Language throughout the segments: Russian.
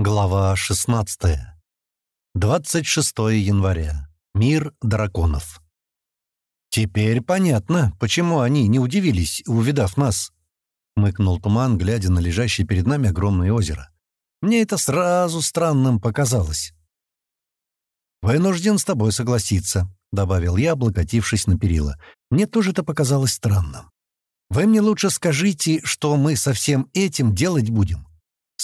Глава 16. 26 января. Мир драконов. «Теперь понятно, почему они не удивились, увидав нас», — мыкнул Туман, глядя на лежащее перед нами огромное озеро. «Мне это сразу странным показалось». «Вынужден с тобой согласиться», — добавил я, облокотившись на перила. «Мне тоже это показалось странным. Вы мне лучше скажите, что мы со всем этим делать будем. —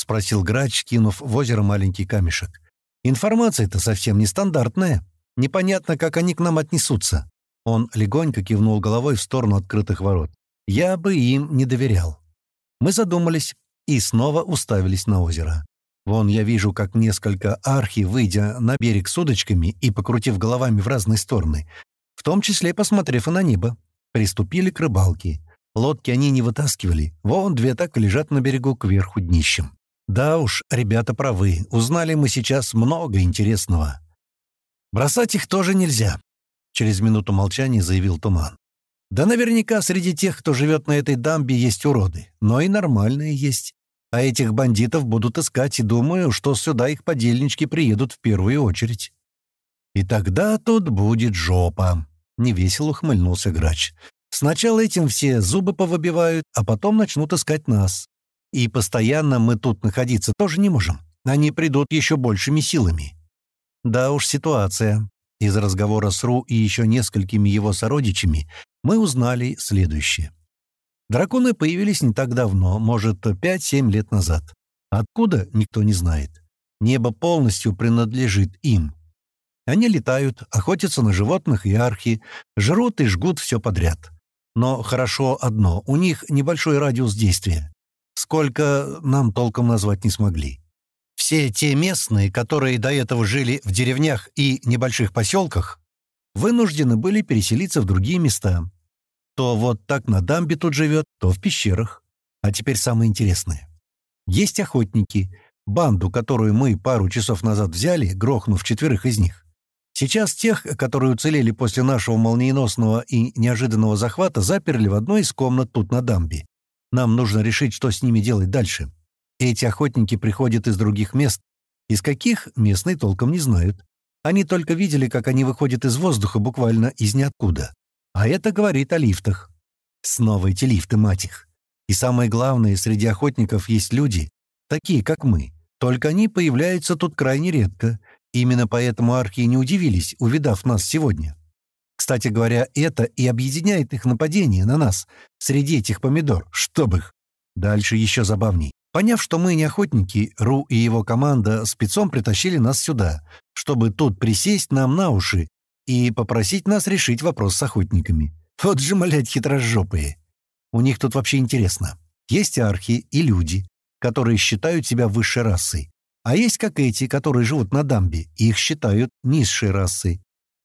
спросил грач, кинув в озеро маленький камешек. «Информация-то совсем нестандартная. Непонятно, как они к нам отнесутся». Он легонько кивнул головой в сторону открытых ворот. «Я бы им не доверял». Мы задумались и снова уставились на озеро. Вон я вижу, как несколько архи, выйдя на берег с удочками и покрутив головами в разные стороны, в том числе посмотрев и на небо, приступили к рыбалке. Лодки они не вытаскивали, вон две так лежат на берегу кверху днищем. Да уж, ребята правы, узнали мы сейчас много интересного. Бросать их тоже нельзя, через минуту молчания заявил Туман. Да наверняка среди тех, кто живет на этой дамбе, есть уроды, но и нормальные есть. А этих бандитов будут искать, и думаю, что сюда их подельнички приедут в первую очередь. И тогда тут будет жопа, — невесело ухмыльнулся грач. Сначала этим все зубы повыбивают, а потом начнут искать нас. И постоянно мы тут находиться тоже не можем. Они придут еще большими силами. Да уж ситуация. Из разговора с Ру и еще несколькими его сородичами мы узнали следующее. Драконы появились не так давно, может, 5-7 лет назад. Откуда, никто не знает. Небо полностью принадлежит им. Они летают, охотятся на животных и архи, жрут и жгут все подряд. Но хорошо одно, у них небольшой радиус действия. Сколько нам толком назвать не смогли. Все те местные, которые до этого жили в деревнях и небольших поселках, вынуждены были переселиться в другие места. То вот так на дамбе тут живет, то в пещерах. А теперь самое интересное. Есть охотники, банду, которую мы пару часов назад взяли, грохнув четверых из них. Сейчас тех, которые уцелели после нашего молниеносного и неожиданного захвата, заперли в одной из комнат тут на дамбе. Нам нужно решить, что с ними делать дальше. Эти охотники приходят из других мест. Из каких, местные толком не знают. Они только видели, как они выходят из воздуха буквально из ниоткуда. А это говорит о лифтах. Снова эти лифты, мать их. И самое главное, среди охотников есть люди, такие, как мы. Только они появляются тут крайне редко. Именно поэтому архи не удивились, увидав нас сегодня. Кстати говоря, это и объединяет их нападение на нас среди этих помидор, чтоб их. Дальше еще забавней. Поняв, что мы не охотники, Ру и его команда спецом притащили нас сюда, чтобы тут присесть нам на уши и попросить нас решить вопрос с охотниками. Вот же, млядь, хитрожопые. У них тут вообще интересно. Есть архи и люди, которые считают себя высшей расой. А есть как эти, которые живут на дамбе, их считают низшей расой.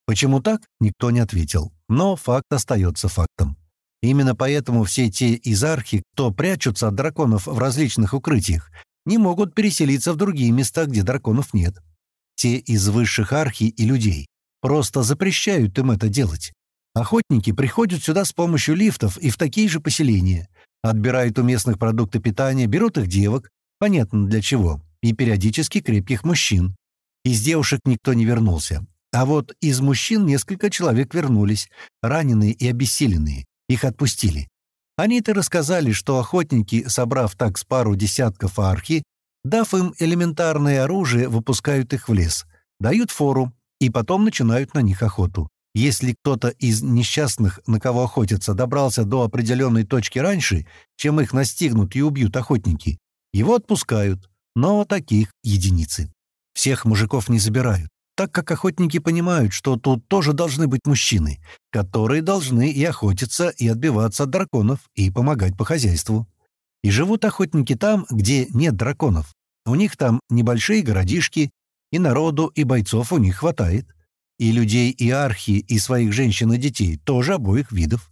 Почему так, никто не ответил. Но факт остается фактом. Именно поэтому все те изархи, кто прячутся от драконов в различных укрытиях, не могут переселиться в другие места, где драконов нет. Те из высших архи и людей просто запрещают им это делать. Охотники приходят сюда с помощью лифтов и в такие же поселения, отбирают у местных продукты питания, берут их девок, понятно для чего, и периодически крепких мужчин. Из девушек никто не вернулся. А вот из мужчин несколько человек вернулись, раненые и обессиленные. Их отпустили. Они-то рассказали, что охотники, собрав так с пару десятков архи, дав им элементарное оружие, выпускают их в лес, дают фору и потом начинают на них охоту. Если кто-то из несчастных, на кого охотятся, добрался до определенной точки раньше, чем их настигнут и убьют охотники, его отпускают, но таких единицы. Всех мужиков не забирают так как охотники понимают, что тут тоже должны быть мужчины, которые должны и охотиться, и отбиваться от драконов, и помогать по хозяйству. И живут охотники там, где нет драконов. У них там небольшие городишки, и народу, и бойцов у них хватает. И людей, и архи, и своих женщин и детей, тоже обоих видов.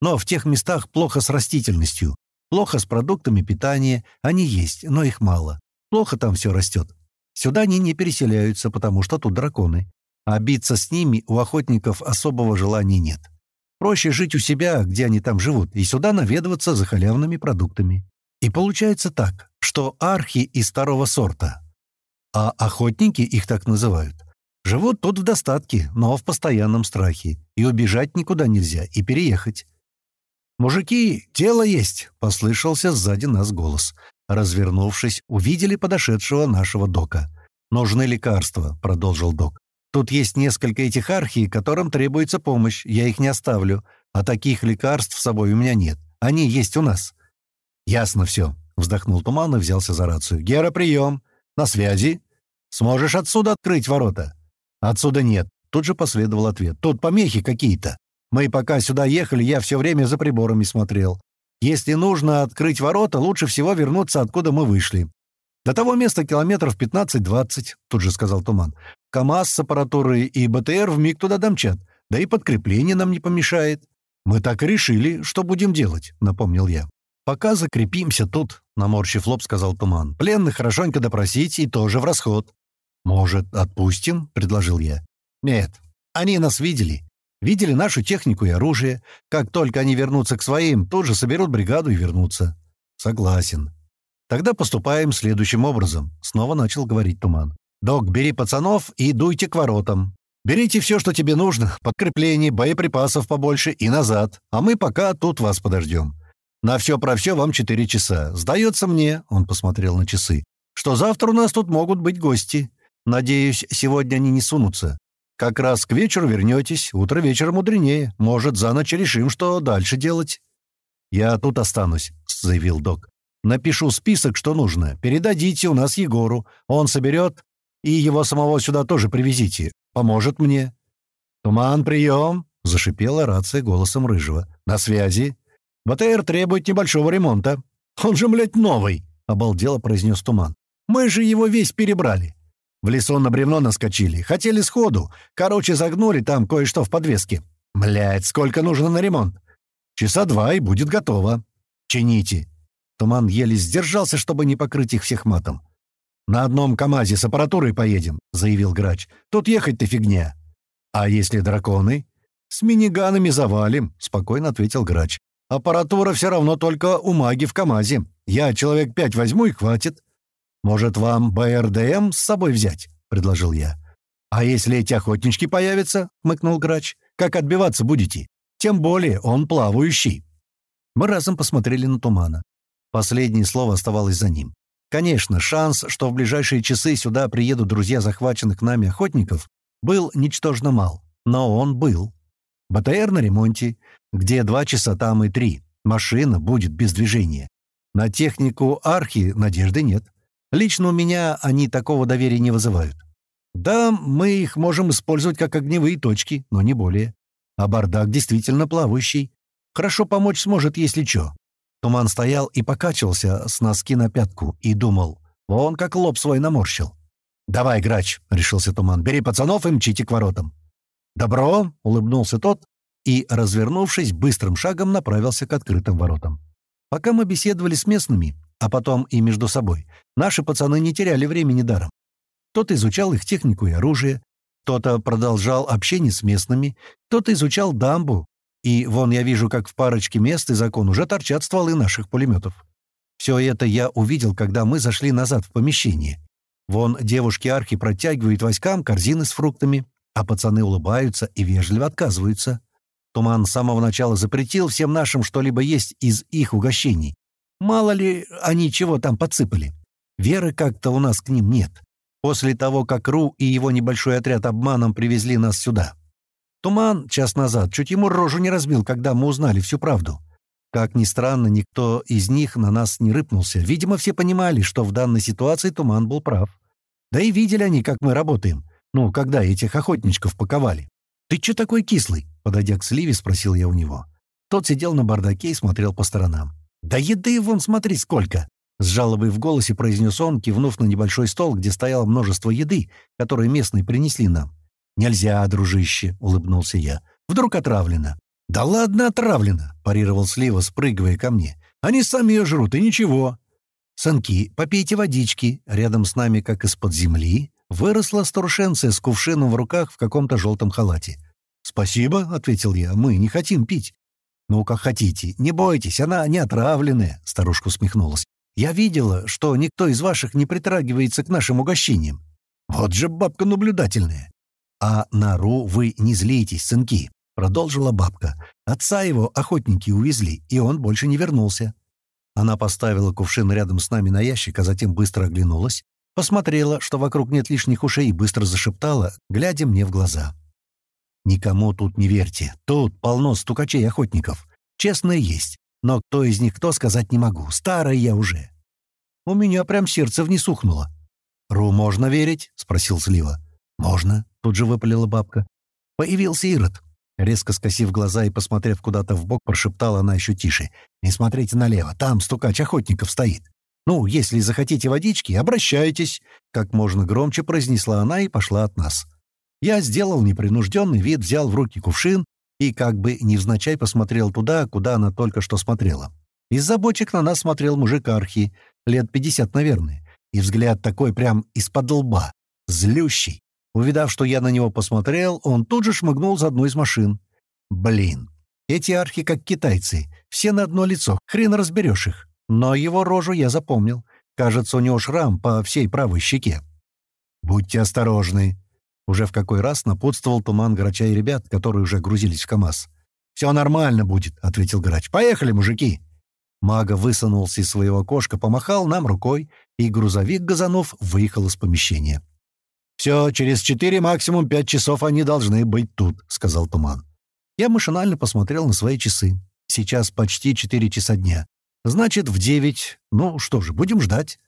Но в тех местах плохо с растительностью, плохо с продуктами питания, они есть, но их мало. Плохо там все растет. Сюда они не переселяются, потому что тут драконы. А биться с ними у охотников особого желания нет. Проще жить у себя, где они там живут, и сюда наведываться за халявными продуктами. И получается так, что архи из второго сорта. А охотники их так называют. Живут тут в достатке, но в постоянном страхе. И убежать никуда нельзя, и переехать. «Мужики, дело есть!» — послышался сзади нас голос. Развернувшись, увидели подошедшего нашего дока. «Нужны лекарства», — продолжил док. «Тут есть несколько этих архий, которым требуется помощь. Я их не оставлю. А таких лекарств с собой у меня нет. Они есть у нас». «Ясно все», — вздохнул Туман и взялся за рацию. «Гера, прием. На связи. Сможешь отсюда открыть ворота?» «Отсюда нет». Тут же последовал ответ. «Тут помехи какие-то. Мы пока сюда ехали, я все время за приборами смотрел. Если нужно открыть ворота, лучше всего вернуться, откуда мы вышли. До того места километров 15-20, тут же сказал Туман. КАМАЗ с аппаратурой и БТР вмиг туда домчат. Да и подкрепление нам не помешает. Мы так и решили, что будем делать, напомнил я. Пока закрепимся тут, наморщив лоб, сказал Туман. Пленных хорошенько допросить и тоже в расход. Может, отпустим? предложил я. Нет, они нас видели. Видели нашу технику и оружие. Как только они вернутся к своим, тут же соберут бригаду и вернутся. Согласен. Тогда поступаем следующим образом. Снова начал говорить Туман. Док, бери пацанов и дуйте к воротам. Берите все, что тебе нужно. Подкрепление, боеприпасов побольше и назад. А мы пока тут вас подождем. На все про все вам четыре часа. Сдается мне, он посмотрел на часы, что завтра у нас тут могут быть гости. Надеюсь, сегодня они не сунутся. Как раз к вечеру вернетесь, утро вечером мудренее. Может, за ночь решим, что дальше делать». «Я тут останусь», — заявил док. «Напишу список, что нужно. Передадите у нас Егору. Он соберет, и его самого сюда тоже привезите. Поможет мне». «Туман, прием!» — зашипела рация голосом Рыжего. «На связи. БТР требует небольшого ремонта». «Он же, блядь, новый!» — обалдело произнес Туман. «Мы же его весь перебрали. В лесу на бревно наскочили. Хотели сходу. Короче, загнули там кое-что в подвеске. Блядь, сколько нужно на ремонт? Часа два, и будет готово. Чините. Туман еле сдержался, чтобы не покрыть их всех матом. «На одном КамАЗе с аппаратурой поедем», — заявил грач. «Тут ехать-то фигня». «А если драконы?» «С миниганами завалим», — спокойно ответил грач. «Аппаратура все равно только у маги в КамАЗе. Я человек пять возьму и хватит». «Может, вам БРДМ с собой взять?» — предложил я. «А если эти охотнички появятся?» — мыкнул грач. «Как отбиваться будете? Тем более он плавающий». Мы разом посмотрели на тумана. Последнее слово оставалось за ним. Конечно, шанс, что в ближайшие часы сюда приедут друзья захваченных нами охотников, был ничтожно мал. Но он был. БТР на ремонте. Где два часа, там и три. Машина будет без движения. На технику архи надежды нет. Лично у меня они такого доверия не вызывают. Да, мы их можем использовать как огневые точки, но не более. А бардак действительно плавающий. Хорошо помочь сможет, если чё. Туман стоял и покачивался с носки на пятку и думал. Вон как лоб свой наморщил. «Давай, грач», — решился Туман, — «бери пацанов и мчите к воротам». «Добро», — улыбнулся тот и, развернувшись, быстрым шагом направился к открытым воротам. Пока мы беседовали с местными, а потом и между собой. Наши пацаны не теряли времени даром. Кто-то изучал их технику и оружие, кто-то продолжал общение с местными, кто-то изучал дамбу, и вон я вижу, как в парочке мест и закон уже торчат стволы наших пулеметов. Все это я увидел, когда мы зашли назад в помещение. Вон девушки-архи протягивают войскам корзины с фруктами, а пацаны улыбаются и вежливо отказываются. Туман с самого начала запретил всем нашим что-либо есть из их угощений, Мало ли они чего там подсыпали. Веры как-то у нас к ним нет. После того, как Ру и его небольшой отряд обманом привезли нас сюда. Туман час назад чуть ему рожу не разбил, когда мы узнали всю правду. Как ни странно, никто из них на нас не рыпнулся. Видимо, все понимали, что в данной ситуации Туман был прав. Да и видели они, как мы работаем. Ну, когда этих охотничков паковали. «Ты чё такой кислый?» Подойдя к Сливе, спросил я у него. Тот сидел на бардаке и смотрел по сторонам. «Да еды вон смотри сколько!» С жалобой в голосе произнес он, кивнув на небольшой стол, где стояло множество еды, которые местные принесли нам. «Нельзя, дружище», — улыбнулся я. «Вдруг отравлено?» «Да ладно, отравлено», — парировал Слива, спрыгивая ко мне. «Они сами ее жрут, и ничего». «Сынки, попейте водички». Рядом с нами, как из-под земли, выросла старушенция с кувшином в руках в каком-то желтом халате. «Спасибо», — ответил я, — «мы не хотим пить». «Ну, как хотите. Не бойтесь, она не отравленная», — старушка усмехнулась. Я видела, что никто из ваших не притрагивается к нашим угощениям. Вот же бабка наблюдательная. А Нару вы не злитесь, сынки, продолжила бабка. Отца его охотники увезли, и он больше не вернулся. Она поставила кувшин рядом с нами на ящик, а затем быстро оглянулась, посмотрела, что вокруг нет лишних ушей, и быстро зашептала, глядя мне в глаза. «Никому тут не верьте. Тут полно стукачей-охотников. Честное есть. Но кто из них кто, сказать не могу. Старая я уже». У меня прям сердце вниз ухнуло. «Ру можно верить?» — спросил Слива. «Можно», — тут же выпалила бабка. Появился Ирод. Резко скосив глаза и посмотрев куда-то в бок, прошептала она еще тише. «Не смотрите налево, там стукач охотников стоит. Ну, если захотите водички, обращайтесь!» Как можно громче произнесла она и пошла от нас. Я сделал непринужденный вид, взял в руки кувшин и как бы невзначай посмотрел туда, куда она только что смотрела. Из-за бочек на нас смотрел мужик архи, лет пятьдесят, наверное, и взгляд такой прям из-под лба, злющий. Увидав, что я на него посмотрел, он тут же шмыгнул за одну из машин. Блин, эти архи как китайцы, все на одно лицо, хрен разберешь их. Но его рожу я запомнил. Кажется, у него шрам по всей правой щеке. «Будьте осторожны», уже в какой раз напутствовал туман Грача и ребят, которые уже грузились в КамАЗ. «Все нормально будет», — ответил Грач. «Поехали, мужики!» Мага высунулся из своего окошка, помахал нам рукой, и грузовик Газанов выехал из помещения. «Все, через четыре, максимум пять часов они должны быть тут», — сказал Туман. Я машинально посмотрел на свои часы. Сейчас почти четыре часа дня. Значит, в девять. Ну что же, будем ждать.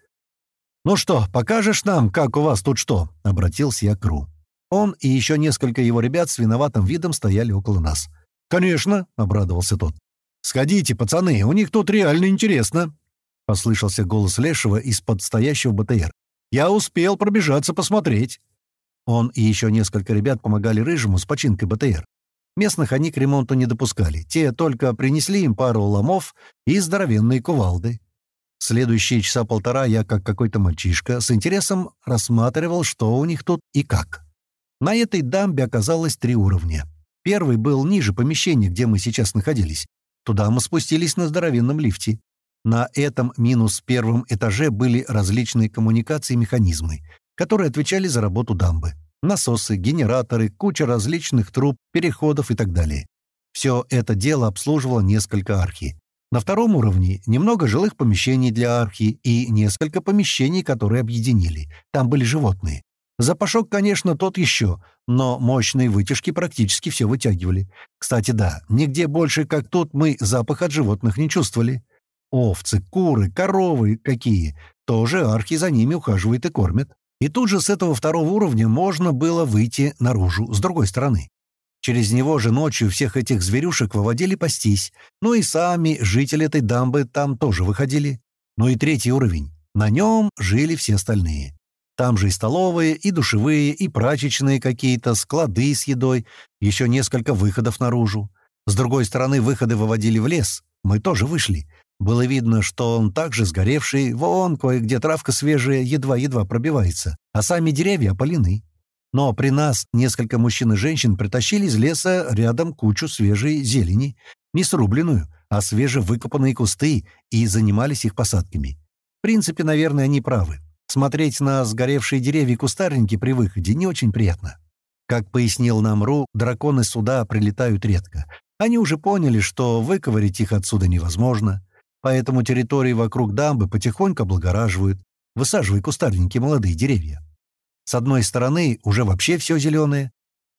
«Ну что, покажешь нам, как у вас тут что?» — обратился я к Ру. Он и еще несколько его ребят с виноватым видом стояли около нас. «Конечно», — обрадовался тот. «Сходите, пацаны, у них тут реально интересно», — послышался голос Лешего из-под стоящего БТР. «Я успел пробежаться посмотреть». Он и еще несколько ребят помогали Рыжему с починкой БТР. Местных они к ремонту не допускали. Те только принесли им пару ломов и здоровенные кувалды. Следующие часа полтора я, как какой-то мальчишка, с интересом рассматривал, что у них тут и как. На этой дамбе оказалось три уровня. Первый был ниже помещения, где мы сейчас находились. Туда мы спустились на здоровенном лифте. На этом минус первом этаже были различные коммуникации и механизмы, которые отвечали за работу дамбы. Насосы, генераторы, куча различных труб, переходов и так далее. Все это дело обслуживало несколько архи. На втором уровне немного жилых помещений для архи и несколько помещений, которые объединили. Там были животные. Запашок, конечно, тот еще, но мощные вытяжки практически все вытягивали. Кстати, да, нигде больше, как тут, мы запах от животных не чувствовали. Овцы, куры, коровы какие. Тоже архи за ними ухаживают и кормят. И тут же с этого второго уровня можно было выйти наружу, с другой стороны. Через него же ночью всех этих зверюшек выводили пастись. Ну и сами жители этой дамбы там тоже выходили. Ну и третий уровень. На нем жили все остальные. Там же и столовые, и душевые, и прачечные какие-то, склады с едой, еще несколько выходов наружу. С другой стороны, выходы выводили в лес. Мы тоже вышли. Было видно, что он также сгоревший, вон кое-где травка свежая, едва-едва пробивается, а сами деревья опалены. Но при нас несколько мужчин и женщин притащили из леса рядом кучу свежей зелени, не срубленную, а свежевыкопанные кусты, и занимались их посадками. В принципе, наверное, они правы. Смотреть на сгоревшие деревья и кустарники при выходе не очень приятно. Как пояснил нам Ру, драконы сюда прилетают редко. Они уже поняли, что выковырить их отсюда невозможно, поэтому территории вокруг дамбы потихоньку облагораживают, высаживая кустарники молодые деревья. С одной стороны уже вообще все зеленое,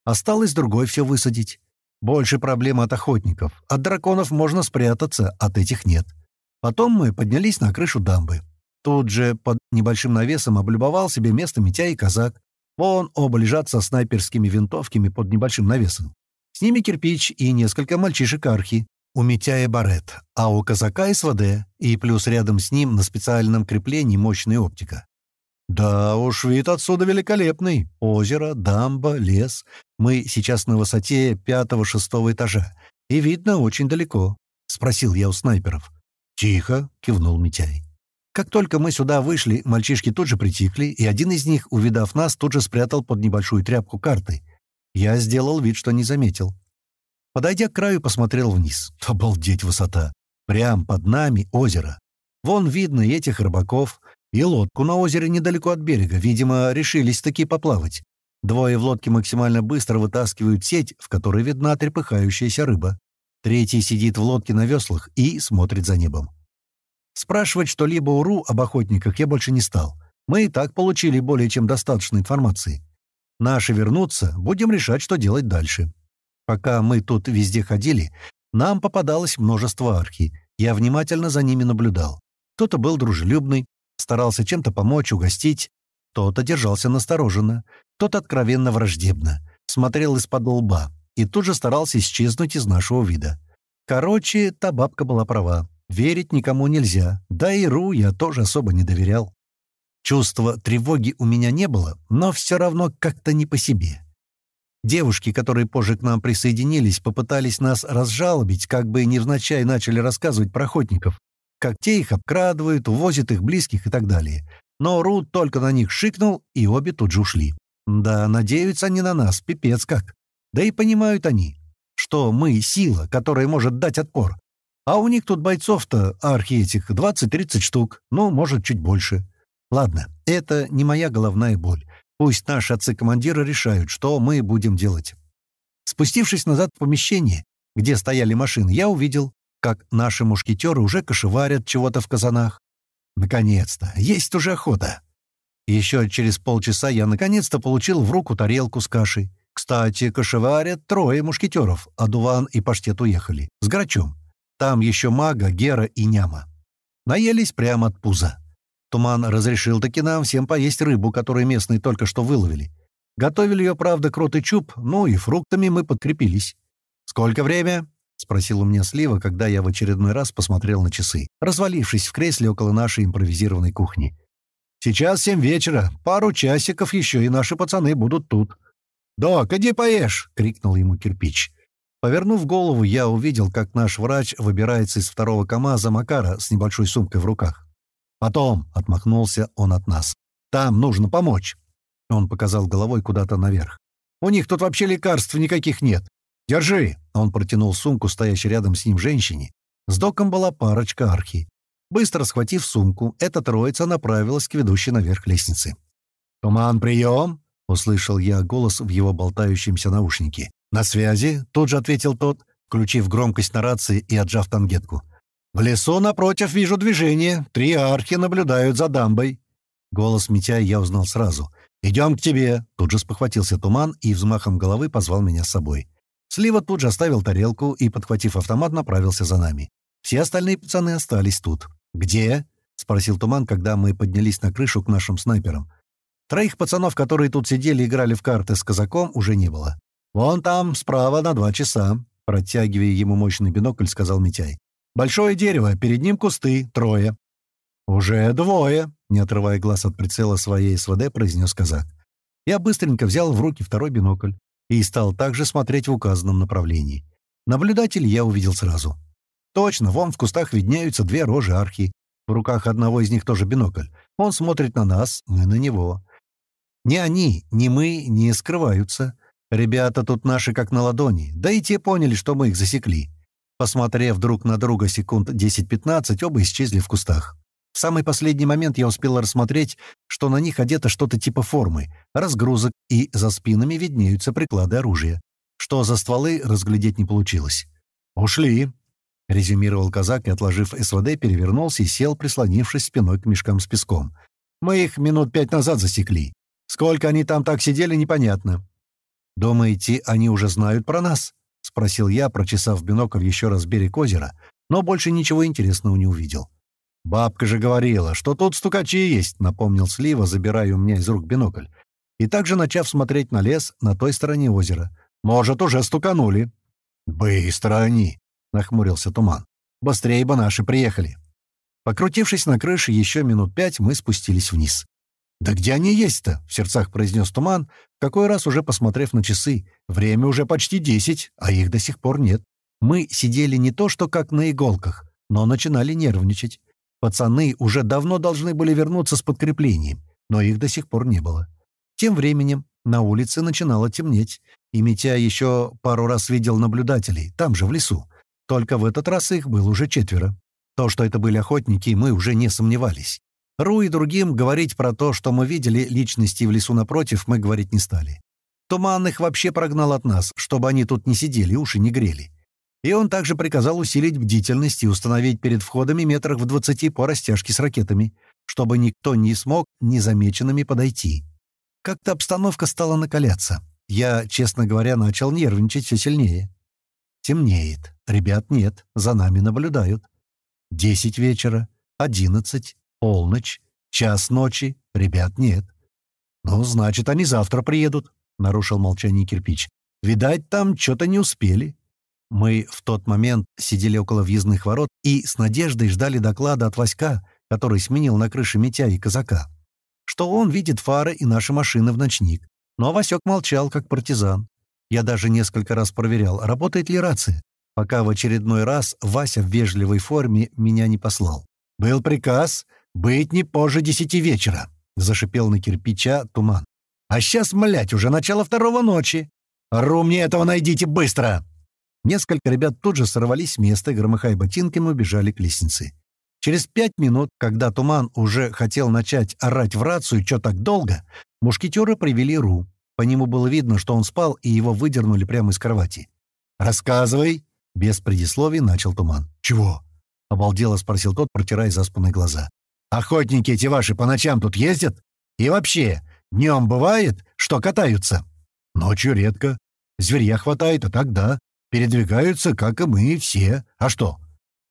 осталось другой все высадить. Больше проблем от охотников. От драконов можно спрятаться, от этих нет. Потом мы поднялись на крышу дамбы. Тут же под небольшим навесом облюбовал себе место Митя и казак. Вон оба лежат со снайперскими винтовками под небольшим навесом. С ними кирпич и несколько мальчишек-архи. У Митяя барет, а у казака СВД, и плюс рядом с ним на специальном креплении мощная оптика. Да уж, вид отсюда великолепный. Озеро, дамба, лес. Мы сейчас на высоте пятого-шестого этажа. И видно очень далеко. Спросил я у снайперов. «Тихо», — кивнул Митяй. Как только мы сюда вышли, мальчишки тут же притихли, и один из них, увидав нас, тут же спрятал под небольшую тряпку карты. Я сделал вид, что не заметил. Подойдя к краю, посмотрел вниз. Обалдеть высота! Прям под нами озеро. Вон видно и этих рыбаков, и лодку на озере недалеко от берега. Видимо, решились таки поплавать. Двое в лодке максимально быстро вытаскивают сеть, в которой видна трепыхающаяся рыба. Третий сидит в лодке на веслах и смотрит за небом. Спрашивать что-либо у Ру об охотниках я больше не стал. Мы и так получили более чем достаточно информации. Наши вернутся, будем решать, что делать дальше. Пока мы тут везде ходили, нам попадалось множество архи. Я внимательно за ними наблюдал. Кто-то был дружелюбный, старался чем-то помочь, угостить. Кто-то держался настороженно, тот откровенно враждебно, смотрел из-под лба и тут же старался исчезнуть из нашего вида. Короче, та бабка была права. Верить никому нельзя, да и Ру я тоже особо не доверял. Чувства тревоги у меня не было, но все равно как-то не по себе. Девушки, которые позже к нам присоединились, попытались нас разжалобить, как бы невзначай начали рассказывать про охотников, как те их обкрадывают, увозят их близких и так далее. Но Ру только на них шикнул, и обе тут же ушли. Да, надеются они на нас, пипец как. Да и понимают они, что мы — сила, которая может дать отпор. А у них тут бойцов-то, архи этих, 20-30 штук, ну, может, чуть больше. Ладно, это не моя головная боль. Пусть наши отцы-командиры решают, что мы будем делать. Спустившись назад в помещение, где стояли машины, я увидел, как наши мушкетеры уже кошеварят чего-то в казанах. Наконец-то! Есть уже охота! Еще через полчаса я наконец-то получил в руку тарелку с кашей. Кстати, кошеварят трое мушкетеров, а Дуван и Паштет уехали. С грачом. Там еще мага, Гера и Няма. Наелись прямо от пуза. Туман разрешил таки нам всем поесть рыбу, которую местные только что выловили. Готовили ее, правда, крот и чуб, ну и фруктами мы подкрепились. «Сколько время?» — спросил у меня Слива, когда я в очередной раз посмотрел на часы, развалившись в кресле около нашей импровизированной кухни. «Сейчас семь вечера, пару часиков еще, и наши пацаны будут тут». «Док, иди поешь!» — крикнул ему кирпич. Повернув голову, я увидел, как наш врач выбирается из второго КамАЗа Макара с небольшой сумкой в руках. «Потом», — отмахнулся он от нас. «Там нужно помочь». Он показал головой куда-то наверх. «У них тут вообще лекарств никаких нет. Держи!» Он протянул сумку, стоящей рядом с ним женщине. С доком была парочка архи. Быстро схватив сумку, эта троица направилась к ведущей наверх лестнице. «Туман, прием!» — услышал я голос в его болтающемся наушнике. «На связи!» — тут же ответил тот, включив громкость на рации и отжав тангетку. «В лесу напротив вижу движение. Три архи наблюдают за дамбой». Голос Митяя я узнал сразу. «Идем к тебе!» Тут же спохватился туман и взмахом головы позвал меня с собой. Слива тут же оставил тарелку и, подхватив автомат, направился за нами. Все остальные пацаны остались тут. «Где?» — спросил Туман, когда мы поднялись на крышу к нашим снайперам. Троих пацанов, которые тут сидели и играли в карты с казаком, уже не было. «Вон там, справа, на два часа», — протягивая ему мощный бинокль, сказал Митяй. Большое дерево, перед ним кусты, трое». «Уже двое», — не отрывая глаз от прицела своей СВД, произнес казак. Я быстренько взял в руки второй бинокль и стал также смотреть в указанном направлении. Наблюдатель я увидел сразу. Точно, вон в кустах виднеются две рожи архи. В руках одного из них тоже бинокль. Он смотрит на нас, мы на него. Ни они, ни мы не скрываются. Ребята тут наши как на ладони, да и те поняли, что мы их засекли. Посмотрев друг на друга секунд 10-15, оба исчезли в кустах. В самый последний момент я успел рассмотреть, что на них одето что-то типа формы, разгрузок, и за спинами виднеются приклады оружия. Что за стволы, разглядеть не получилось. «Ушли», — резюмировал казак и, отложив СВД, перевернулся и сел, прислонившись спиной к мешкам с песком. «Мы их минут пять назад засекли. Сколько они там так сидели, непонятно. Думаете, они уже знают про нас?» — спросил я, прочесав бинокль еще раз берег озера, но больше ничего интересного не увидел. «Бабка же говорила, что тут стукачи есть», — напомнил Слива, забирая у меня из рук бинокль. И также начав смотреть на лес на той стороне озера. «Может, уже стуканули». «Быстро они», — нахмурился Туман. «Быстрее бы наши приехали». Покрутившись на крыше еще минут пять, мы спустились вниз. «Да где они есть-то?» — в сердцах произнес Туман, какой раз уже посмотрев на часы. «Время уже почти десять, а их до сих пор нет. Мы сидели не то что как на иголках, но начинали нервничать. Пацаны уже давно должны были вернуться с подкреплением, но их до сих пор не было. Тем временем на улице начинало темнеть, и Митя еще пару раз видел наблюдателей, там же, в лесу. Только в этот раз их было уже четверо. То, что это были охотники, мы уже не сомневались. Ру и другим говорить про то, что мы видели личности в лесу напротив, мы говорить не стали. Туман их вообще прогнал от нас, чтобы они тут не сидели, уши не грели. И он также приказал усилить бдительность и установить перед входами метрах в двадцати по растяжке с ракетами, чтобы никто не смог незамеченными подойти. Как-то обстановка стала накаляться. Я, честно говоря, начал нервничать все сильнее. Темнеет. Ребят нет, за нами наблюдают. Десять вечера, одиннадцать, полночь, час ночи, ребят нет. «Ну, значит, они завтра приедут», — нарушил молчание кирпич. «Видать, там что-то не успели». Мы в тот момент сидели около въездных ворот и с надеждой ждали доклада от Васька, который сменил на крыше Митя и Казака. Что он видит фары и наши машины в ночник. Но Васек молчал, как партизан. Я даже несколько раз проверял, работает ли рация, пока в очередной раз Вася в вежливой форме меня не послал. «Был приказ быть не позже десяти вечера», — зашипел на кирпича туман. «А сейчас, млять, уже начало второго ночи. Ру мне этого найдите быстро!» Несколько ребят тут же сорвались с места громыхая ботинками, убежали к лестнице. Через пять минут, когда Туман уже хотел начать орать в рацию, что так долго, мушкетеры привели Ру. По нему было видно, что он спал, и его выдернули прямо из кровати. «Рассказывай!» — без предисловий начал Туман. «Чего?» — обалдело спросил тот, протирая заспанные глаза. «Охотники эти ваши по ночам тут ездят? И вообще, днем бывает, что катаются?» «Ночью редко. Зверья хватает, а так да. Передвигаются, как и мы все. А что?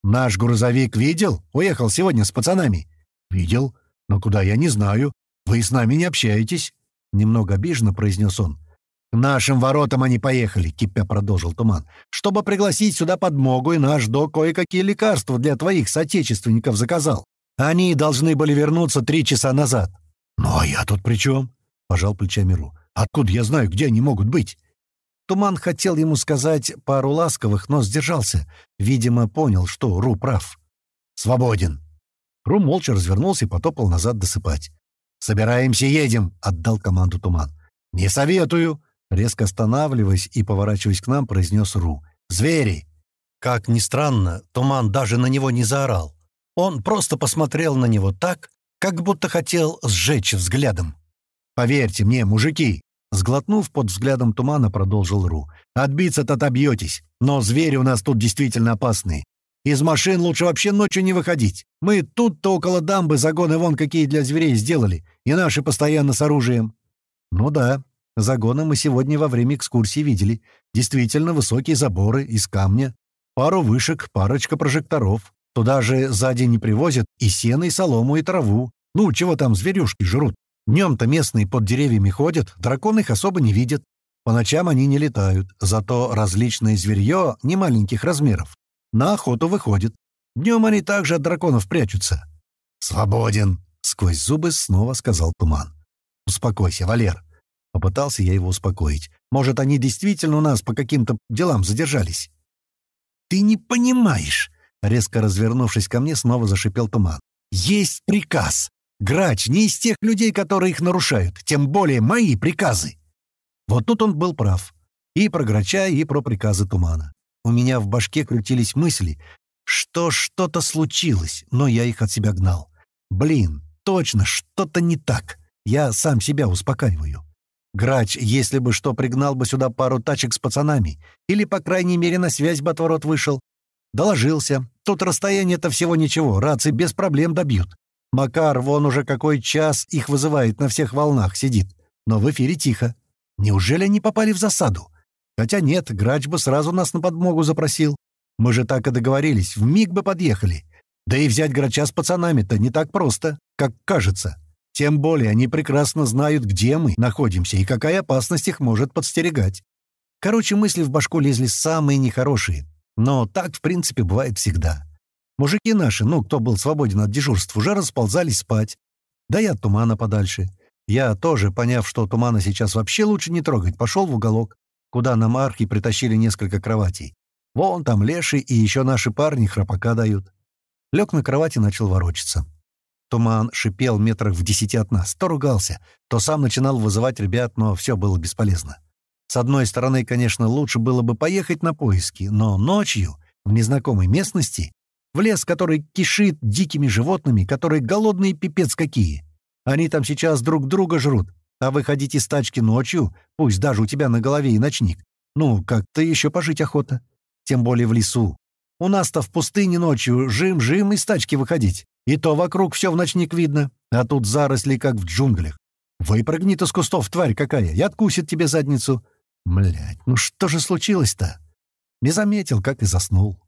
Наш грузовик видел? Уехал сегодня с пацанами. Видел. Но куда я не знаю. Вы с нами не общаетесь. Немного обиженно произнес он. «К нашим воротам они поехали», — кипя продолжил Туман, «чтобы пригласить сюда подмогу, и наш док кое-какие лекарства для твоих соотечественников заказал. Они должны были вернуться три часа назад». «Ну а я тут при чем?» — пожал плечами Ру. «Откуда я знаю, где они могут быть?» Туман хотел ему сказать пару ласковых, но сдержался. Видимо, понял, что Ру прав. «Свободен!» Ру молча развернулся и потопал назад досыпать. «Собираемся, едем!» — отдал команду Туман. «Не советую!» — резко останавливаясь и поворачиваясь к нам, произнес Ру. «Звери!» Как ни странно, Туман даже на него не заорал. Он просто посмотрел на него так, как будто хотел сжечь взглядом. «Поверьте мне, мужики, Сглотнув под взглядом тумана, продолжил Ру. «Отбиться-то отобьетесь, но звери у нас тут действительно опасные. Из машин лучше вообще ночью не выходить. Мы тут-то около дамбы загоны вон какие для зверей сделали, и наши постоянно с оружием». «Ну да, загоны мы сегодня во время экскурсии видели. Действительно высокие заборы из камня, пару вышек, парочка прожекторов. Туда же сзади не привозят и сено, и солому, и траву. Ну, чего там зверюшки жрут? Днем-то местные под деревьями ходят, драконы их особо не видят. По ночам они не летают, зато различное зверье немаленьких размеров на охоту выходит. Днем они также от драконов прячутся. «Свободен!» — сквозь зубы снова сказал Туман. «Успокойся, Валер!» Попытался я его успокоить. «Может, они действительно у нас по каким-то делам задержались?» «Ты не понимаешь!» Резко развернувшись ко мне, снова зашипел Туман. «Есть приказ! Грач не из тех людей, которые их нарушают, тем более мои приказы. Вот тут он был прав. И про Грача, и про приказы Тумана. У меня в башке крутились мысли, что что-то случилось, но я их от себя гнал. Блин, точно, что-то не так. Я сам себя успокаиваю. Грач, если бы что, пригнал бы сюда пару тачек с пацанами, или, по крайней мере, на связь бы от ворот вышел. Доложился. Тут расстояние-то всего ничего, рации без проблем добьют. Макар вон уже какой час их вызывает на всех волнах, сидит. Но в эфире тихо. Неужели они попали в засаду? Хотя нет, Грач бы сразу нас на подмогу запросил. Мы же так и договорились, в миг бы подъехали. Да и взять Грача с пацанами-то не так просто, как кажется. Тем более они прекрасно знают, где мы находимся и какая опасность их может подстерегать. Короче, мысли в башку лезли самые нехорошие. Но так, в принципе, бывает всегда. Мужики наши, ну, кто был свободен от дежурств, уже расползались спать. Да и от тумана подальше. Я тоже, поняв, что тумана сейчас вообще лучше не трогать, пошел в уголок, куда нам архи притащили несколько кроватей. Вон там леший и еще наши парни храпака дают. Лег на кровати и начал ворочаться. Туман шипел метрах в десяти от нас. То ругался, то сам начинал вызывать ребят, но все было бесполезно. С одной стороны, конечно, лучше было бы поехать на поиски, но ночью, в незнакомой местности, В лес, который кишит дикими животными, которые голодные пипец какие. Они там сейчас друг друга жрут, а выходить из тачки ночью, пусть даже у тебя на голове и ночник. Ну, как-то еще пожить охота. Тем более в лесу. У нас-то в пустыне ночью жим-жим из тачки выходить. И то вокруг все в ночник видно, а тут заросли, как в джунглях. Выпрыгнет из кустов, тварь какая, и откусит тебе задницу. Блядь, ну что же случилось-то? Не заметил, как и заснул.